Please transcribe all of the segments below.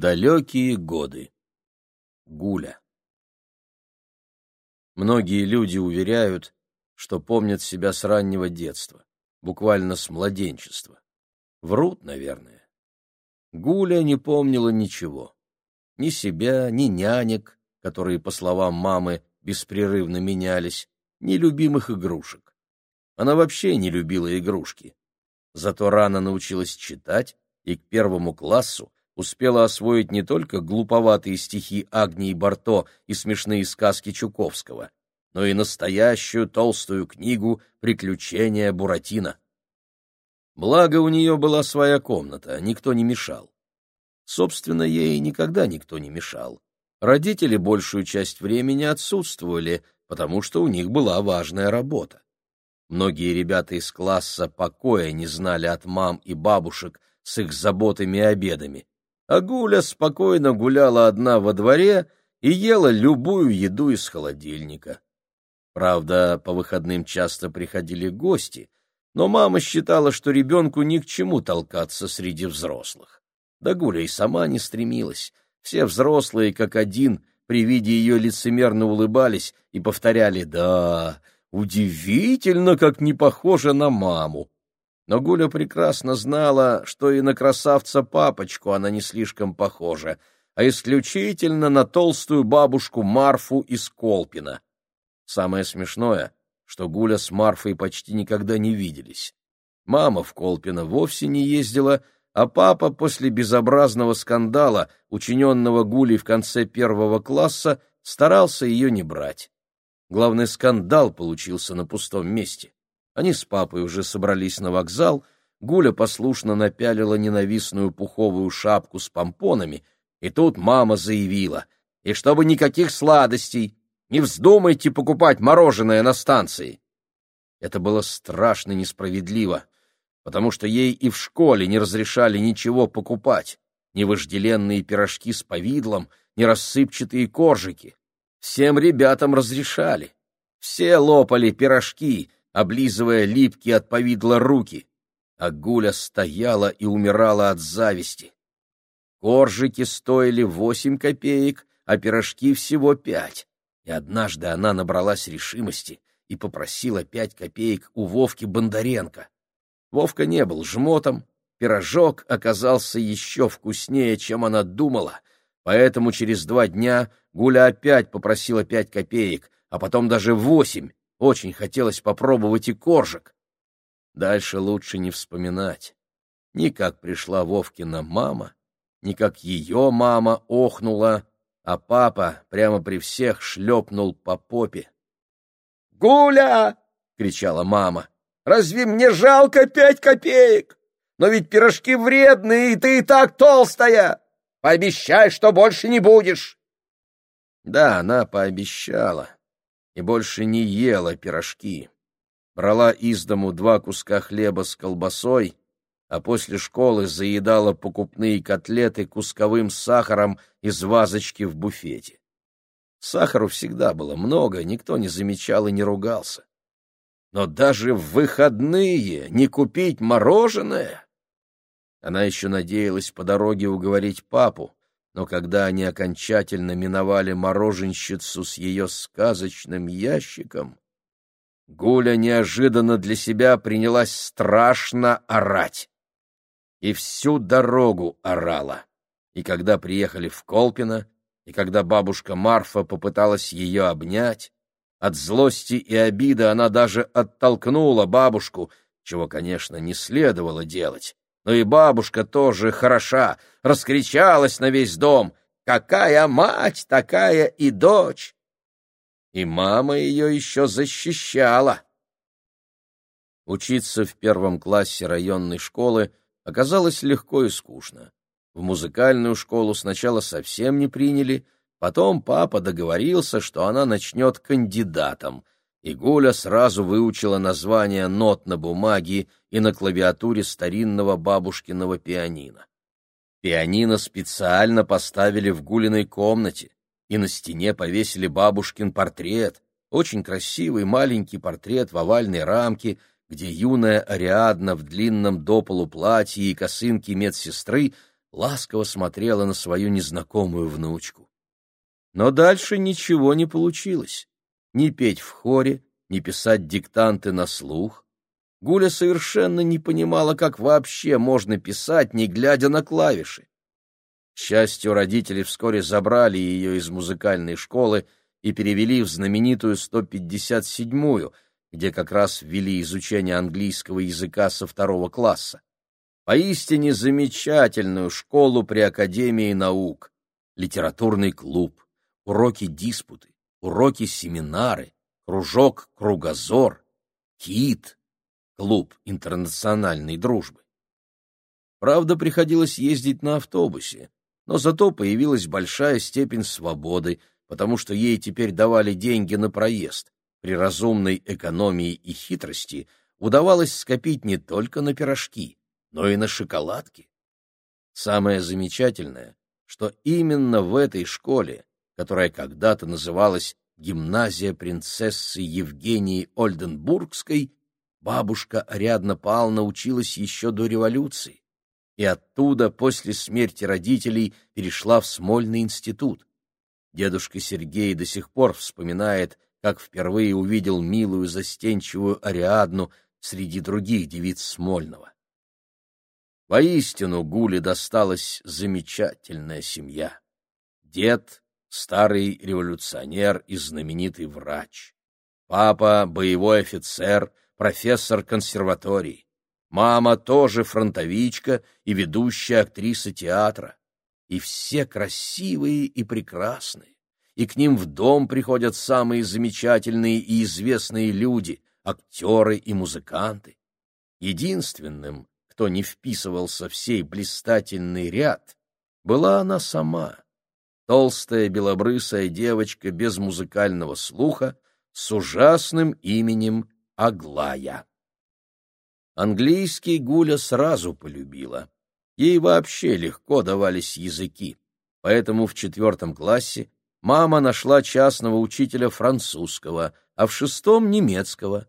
Далекие годы. Гуля. Многие люди уверяют, что помнят себя с раннего детства, буквально с младенчества. Врут, наверное. Гуля не помнила ничего. Ни себя, ни нянек, которые, по словам мамы, беспрерывно менялись, ни любимых игрушек. Она вообще не любила игрушки. Зато рано научилась читать и к первому классу успела освоить не только глуповатые стихи Агнии Барто и смешные сказки Чуковского, но и настоящую толстую книгу «Приключения Буратино». Благо, у нее была своя комната, никто не мешал. Собственно, ей никогда никто не мешал. Родители большую часть времени отсутствовали, потому что у них была важная работа. Многие ребята из класса покоя не знали от мам и бабушек с их заботами и обедами, а Гуля спокойно гуляла одна во дворе и ела любую еду из холодильника. Правда, по выходным часто приходили гости, но мама считала, что ребенку ни к чему толкаться среди взрослых. Да Гуля и сама не стремилась. Все взрослые, как один, при виде ее лицемерно улыбались и повторяли «Да, удивительно, как не похожа на маму» но Гуля прекрасно знала, что и на красавца-папочку она не слишком похожа, а исключительно на толстую бабушку Марфу из Колпина. Самое смешное, что Гуля с Марфой почти никогда не виделись. Мама в Колпино вовсе не ездила, а папа после безобразного скандала, учиненного Гулей в конце первого класса, старался ее не брать. Главный скандал получился на пустом месте. Они с папой уже собрались на вокзал, Гуля послушно напялила ненавистную пуховую шапку с помпонами, и тут мама заявила, «И чтобы никаких сладостей, не вздумайте покупать мороженое на станции!» Это было страшно несправедливо, потому что ей и в школе не разрешали ничего покупать, ни вожделенные пирожки с повидлом, ни рассыпчатые коржики. Всем ребятам разрешали. Все лопали пирожки, облизывая липкие от повидла руки, а Гуля стояла и умирала от зависти. Коржики стоили восемь копеек, а пирожки всего пять. И однажды она набралась решимости и попросила пять копеек у Вовки Бондаренко. Вовка не был жмотом, пирожок оказался еще вкуснее, чем она думала, поэтому через два дня Гуля опять попросила пять копеек, а потом даже восемь, очень хотелось попробовать и коржик. Дальше лучше не вспоминать. Ни как пришла Вовкина мама, ни как ее мама охнула, а папа прямо при всех шлепнул по попе. «Гуля!» — кричала мама. «Разве мне жалко пять копеек? Но ведь пирожки вредные, и ты и так толстая! Пообещай, что больше не будешь!» Да, она пообещала и больше не ела пирожки. Брала из дому два куска хлеба с колбасой, а после школы заедала покупные котлеты кусковым сахаром из вазочки в буфете. Сахару всегда было много, никто не замечал и не ругался. Но даже в выходные не купить мороженое? Она еще надеялась по дороге уговорить папу, но когда они окончательно миновали мороженщицу с ее сказочным ящиком, Гуля неожиданно для себя принялась страшно орать. И всю дорогу орала. И когда приехали в Колпино, и когда бабушка Марфа попыталась ее обнять, от злости и обиды она даже оттолкнула бабушку, чего, конечно, не следовало делать но и бабушка тоже хороша, раскричалась на весь дом. Какая мать, такая и дочь! И мама ее еще защищала. Учиться в первом классе районной школы оказалось легко и скучно. В музыкальную школу сначала совсем не приняли, потом папа договорился, что она начнет кандидатом — и Гуля сразу выучила название нот на бумаге и на клавиатуре старинного бабушкиного пианино. Пианино специально поставили в Гулиной комнате, и на стене повесили бабушкин портрет, очень красивый маленький портрет в овальной рамке, где юная Ариадна в длинном дополу платье и косынке медсестры ласково смотрела на свою незнакомую внучку. Но дальше ничего не получилось. Ни петь в хоре, ни писать диктанты на слух. Гуля совершенно не понимала, как вообще можно писать, не глядя на клавиши. К счастью, родители вскоре забрали ее из музыкальной школы и перевели в знаменитую 157-ю, где как раз ввели изучение английского языка со второго класса. Поистине замечательную школу при Академии наук, литературный клуб, уроки-диспуты, уроки-семинары, кружок «Кругозор», КИТ, клуб интернациональной дружбы. Правда, приходилось ездить на автобусе, но зато появилась большая степень свободы, потому что ей теперь давали деньги на проезд. При разумной экономии и хитрости удавалось скопить не только на пирожки, но и на шоколадки. Самое замечательное, что именно в этой школе, которая когда-то называлась гимназия принцессы Евгении Ольденбургской, бабушка Ариадна Павловна училась еще до революции, и оттуда после смерти родителей перешла в Смольный институт. Дедушка Сергей до сих пор вспоминает, как впервые увидел милую застенчивую Ариадну среди других девиц Смольного. Воистину Гуле досталась замечательная семья. Дед старый революционер и знаменитый врач. Папа — боевой офицер, профессор консерватории. Мама тоже фронтовичка и ведущая актриса театра. И все красивые и прекрасные. И к ним в дом приходят самые замечательные и известные люди, актеры и музыканты. Единственным, кто не вписывался в сей блистательный ряд, была она сама толстая белобрысая девочка без музыкального слуха с ужасным именем Аглая. Английский Гуля сразу полюбила. Ей вообще легко давались языки, поэтому в четвертом классе мама нашла частного учителя французского, а в шестом — немецкого.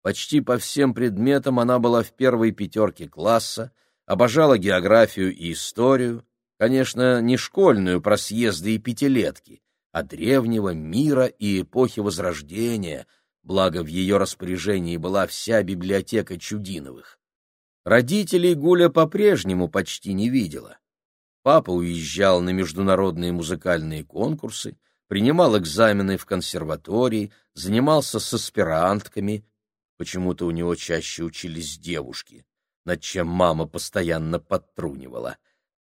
Почти по всем предметам она была в первой пятерке класса, обожала географию и историю, Конечно, не школьную про съезды и пятилетки, а древнего мира и эпохи Возрождения, благо в ее распоряжении была вся библиотека Чудиновых. Родителей Гуля по-прежнему почти не видела. Папа уезжал на международные музыкальные конкурсы, принимал экзамены в консерватории, занимался с аспирантками, почему-то у него чаще учились девушки, над чем мама постоянно подтрунивала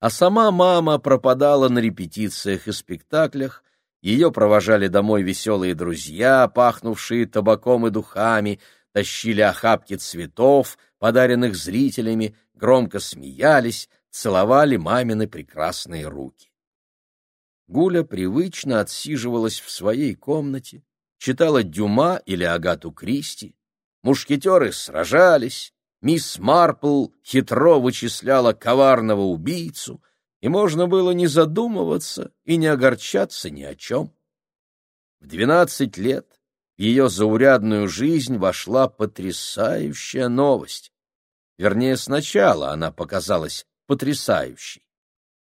а сама мама пропадала на репетициях и спектаклях, ее провожали домой веселые друзья, пахнувшие табаком и духами, тащили охапки цветов, подаренных зрителями, громко смеялись, целовали мамины прекрасные руки. Гуля привычно отсиживалась в своей комнате, читала Дюма или Агату Кристи, мушкетеры сражались, мисс Марпл хитро вычисляла коварного убийцу, и можно было не задумываться и не огорчаться ни о чем. В двенадцать лет в ее заурядную жизнь вошла потрясающая новость. Вернее, сначала она показалась потрясающей.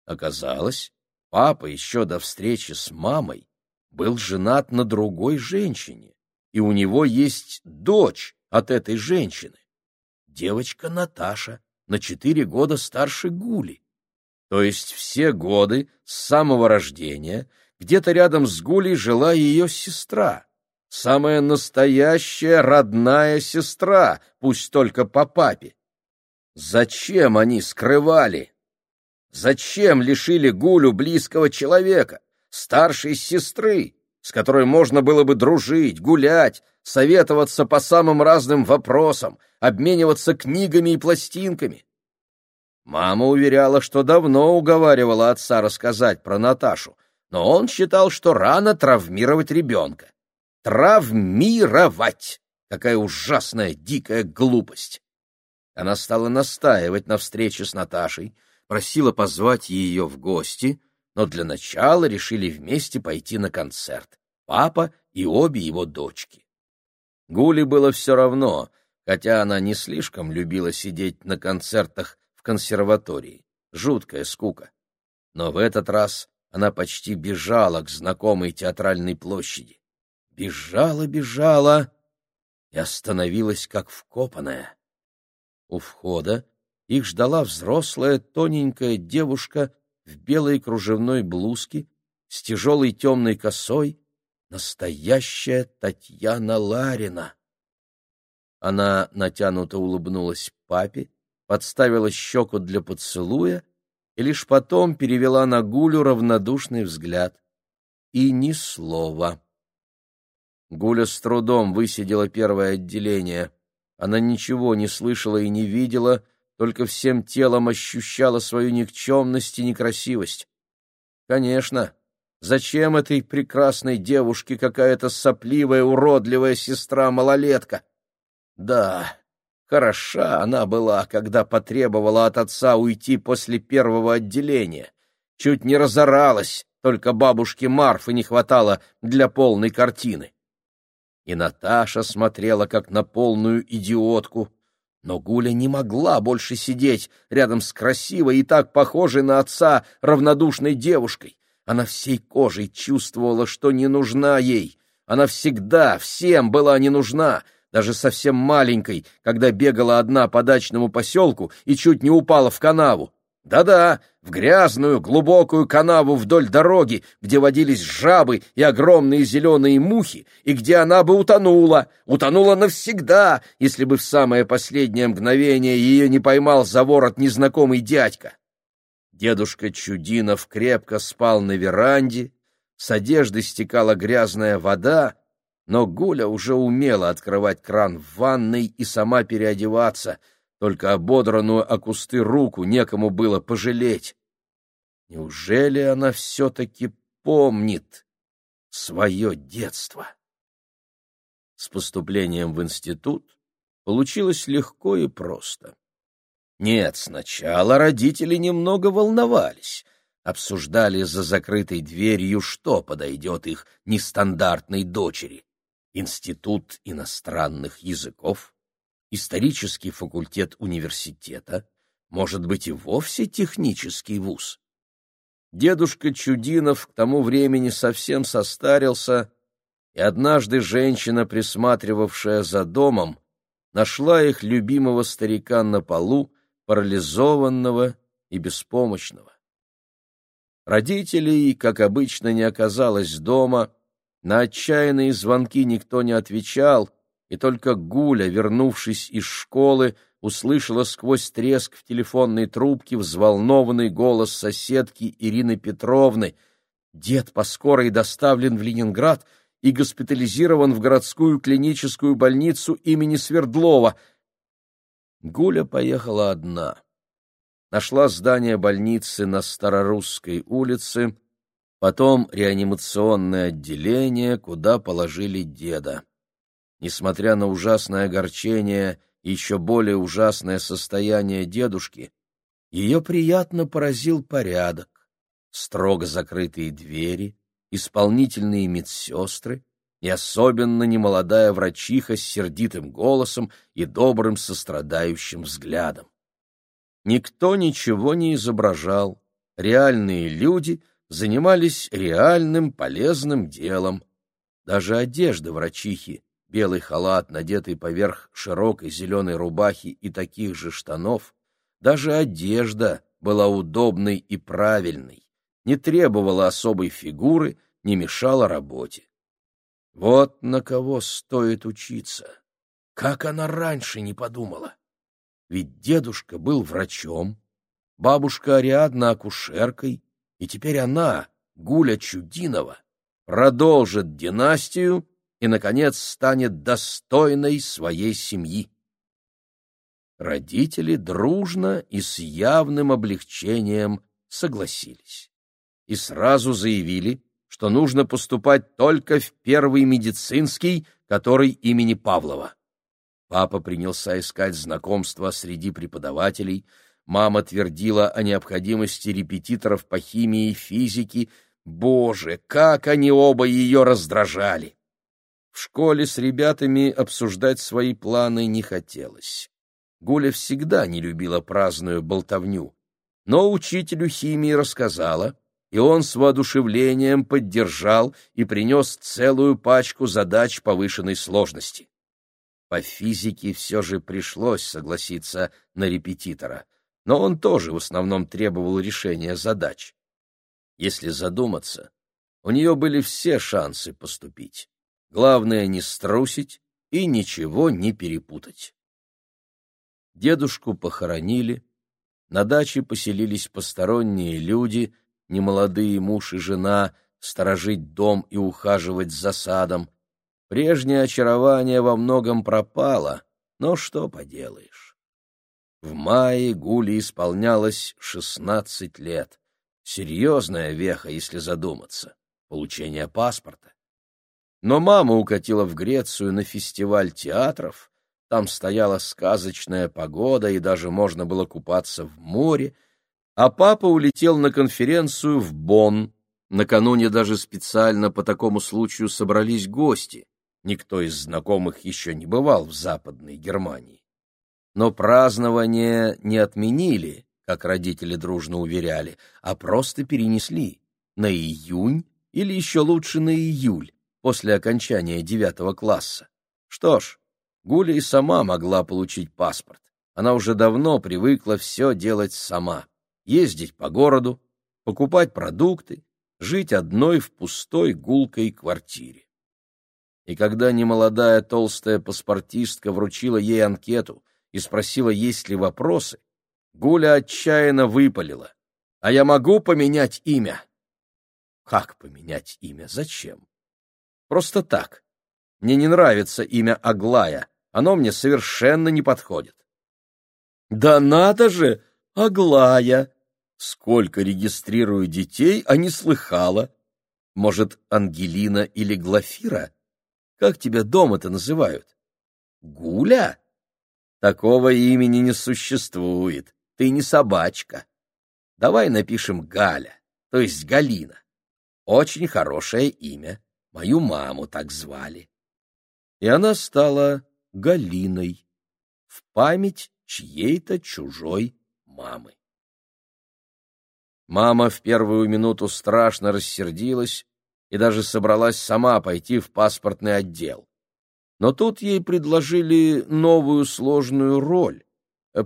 Оказалось, папа еще до встречи с мамой был женат на другой женщине, и у него есть дочь от этой женщины девочка Наташа, на четыре года старше Гули. То есть все годы с самого рождения где-то рядом с Гулей жила ее сестра, самая настоящая родная сестра, пусть только по папе. Зачем они скрывали? Зачем лишили Гулю близкого человека, старшей сестры, с которой можно было бы дружить, гулять, советоваться по самым разным вопросам, обмениваться книгами и пластинками. Мама уверяла, что давно уговаривала отца рассказать про Наташу, но он считал, что рано травмировать ребенка. Травмировать! Какая ужасная, дикая глупость! Она стала настаивать на встрече с Наташей, просила позвать ее в гости, но для начала решили вместе пойти на концерт. Папа и обе его дочки. Гуле было все равно, хотя она не слишком любила сидеть на концертах в консерватории. жуткая скука. Но в этот раз она почти бежала к знакомой театральной площади. Бежала, бежала и остановилась как вкопанная. У входа их ждала взрослая тоненькая девушка в белой кружевной блузке с тяжелой темной косой, настоящая Татьяна Ларина. Она натянуто улыбнулась папе, подставила щеку для поцелуя и лишь потом перевела на Гулю равнодушный взгляд. И ни слова. Гуля с трудом высидела первое отделение. Она ничего не слышала и не видела, только всем телом ощущала свою никчемность и некрасивость. Конечно, зачем этой прекрасной девушке какая-то сопливая, уродливая сестра-малолетка? Да, хороша она была, когда потребовала от отца уйти после первого отделения. Чуть не разоралась, только бабушке Марфы не хватало для полной картины. И Наташа смотрела, как на полную идиотку. Но Гуля не могла больше сидеть рядом с красивой и так похожей на отца равнодушной девушкой. Она всей кожей чувствовала, что не нужна ей. Она всегда всем была не нужна — даже совсем маленькой, когда бегала одна по дачному поселку и чуть не упала в канаву. Да-да, в грязную, глубокую канаву вдоль дороги, где водились жабы и огромные зеленые мухи, и где она бы утонула, утонула навсегда, если бы в самое последнее мгновение ее не поймал за ворот незнакомый дядька. Дедушка Чудинов крепко спал на веранде, с одежды стекала грязная вода, но Гуля уже умела открывать кран в ванной и сама переодеваться, только ободранную о кусты руку некому было пожалеть. Неужели она все-таки помнит свое детство? С поступлением в институт получилось легко и просто. Нет, сначала родители немного волновались, обсуждали за закрытой дверью, что подойдет их нестандартной дочери. Институт иностранных языков, исторический факультет университета, может быть и вовсе технический вуз. Дедушка Чудинов к тому времени совсем состарился, и однажды женщина, присматривавшая за домом, нашла их любимого старика на полу, парализованного и беспомощного. Родителей, как обычно, не оказалось дома, на отчаянные звонки никто не отвечал, и только Гуля, вернувшись из школы, услышала сквозь треск в телефонной трубке взволнованный голос соседки Ирины Петровны. Дед по доставлен в Ленинград и госпитализирован в городскую клиническую больницу имени Свердлова. Гуля поехала одна. Нашла здание больницы на Старорусской улице, потом реанимационное отделение, куда положили деда. Несмотря на ужасное огорчение и еще более ужасное состояние дедушки, ее приятно поразил порядок, строго закрытые двери, исполнительные медсестры и особенно немолодая врачиха с сердитым голосом и добрым сострадающим взглядом. Никто ничего не изображал, реальные люди — занимались реальным полезным делом. Даже одежда врачихи, белый халат, надетый поверх широкой зеленой рубахи и таких же штанов, даже одежда была удобной и правильной, не требовала особой фигуры, не мешала работе. Вот на кого стоит учиться. Как она раньше не подумала? Ведь дедушка был врачом, бабушка Ариадна акушеркой, и теперь она, Гуля Чудинова, продолжит династию и, наконец, станет достойной своей семьи. Родители дружно и с явным облегчением согласились и сразу заявили, что нужно поступать только в первый медицинский, который имени Павлова. Папа принялся искать знакомства среди преподавателей, Мама твердила о необходимости репетиторов по химии и физике. Боже, как они оба ее раздражали! В школе с ребятами обсуждать свои планы не хотелось. Гуля всегда не любила праздную болтовню. но учителю химии рассказала, и он с воодушевлением поддержал и принес целую пачку задач повышенной сложности. По физике все же пришлось согласиться на репетитора, но он тоже в основном требовал решения задач. Если задуматься, у нее были все шансы поступить. Главное не струсить и ничего не перепутать. Дедушку похоронили, на даче поселились посторонние люди, немолодые муж и жена, сторожить дом и ухаживать за садом. Прежнее очарование во многом пропало, но что поделаешь. В мае Гуле исполнялось шестнадцать лет. Серьезная веха, если задуматься. Получение паспорта. Но мама укатила в Грецию на фестиваль театров, там стояла сказочная погода, и даже можно было купаться в море, а папа улетел на конференцию в Бонн. Накануне даже специально по такому случаю собрались гости. Никто из знакомых еще не бывал в Западной Германии. Но празднование не отменили, как родители дружно уверяли, а просто перенесли на июнь или еще лучше на июль, после окончания девятого класса. Что ж, Гуля и сама могла получить паспорт. Она уже давно привыкла все делать сама. Ездить по городу, покупать продукты, жить одной в пустой гулкой квартире. И когда немолодая толстая паспортистка вручила ей анкету и спросила, есть ли вопросы, Гуля отчаянно выпалила. «А я могу поменять имя?» «Как поменять имя? Зачем?» Просто так. Мне не нравится имя Аглая. Оно мне совершенно не подходит. Да надо же, Аглая! Сколько регистрирую детей, а не слыхала. Может, Ангелина или Глафира? Как тебя дома-то называют? Гуля? Такого имени не существует. Ты не собачка. Давай напишем Галя, то есть Галина. Очень хорошее имя. Мою маму так звали. И она стала Галиной в память чьей-то чужой мамы. Мама в первую минуту страшно рассердилась и даже собралась сама пойти в паспортный отдел. Но тут ей предложили новую сложную роль.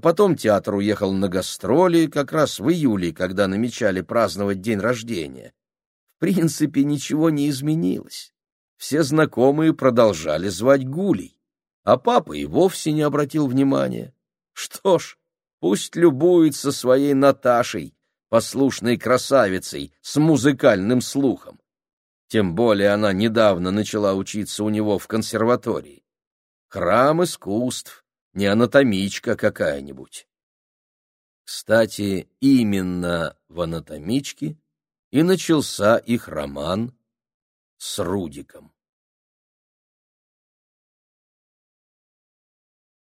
Потом театр уехал на гастроли как раз в июле, когда намечали праздновать день рождения принципе ничего не изменилось. Все знакомые продолжали звать Гулей, а папа и вовсе не обратил внимания. Что ж, пусть любуется своей Наташей, послушной красавицей с музыкальным слухом. Тем более она недавно начала учиться у него в консерватории. Храм искусств, не анатомичка какая-нибудь. Кстати, именно в анатомичке и начался их роман с Рудиком.